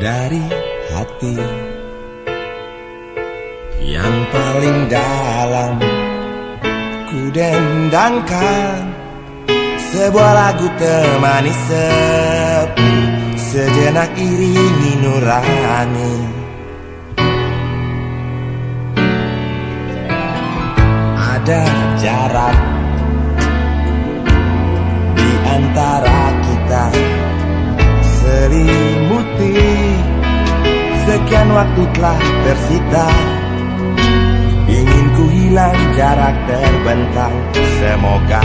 dari hati. Yang paling dalam ku dendangkan sebuah lagu temani sepi sejenak iringi nurani. Ada jarak di antara kita selimuti sekian waktu telah tersita. Ingin ku hilang jarak terbentang. Semoga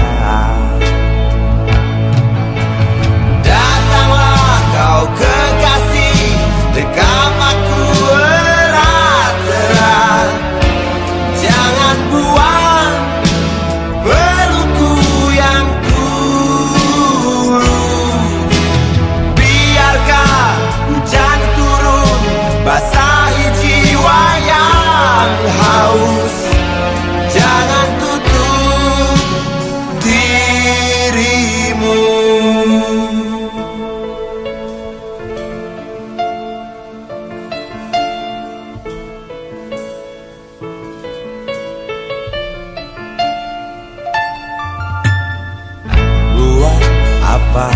apa?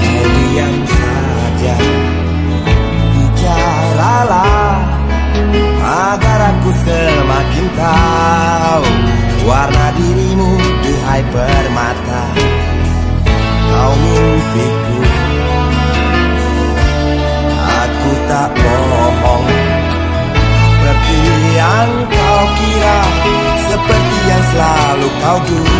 Kau diam saja Bicaralah Agar aku semakin tahu Warna dirimu di hyper mata. Kau mimpiku. Aku tak bohong. Seperti yang kau kira Seperti yang selalu kau duga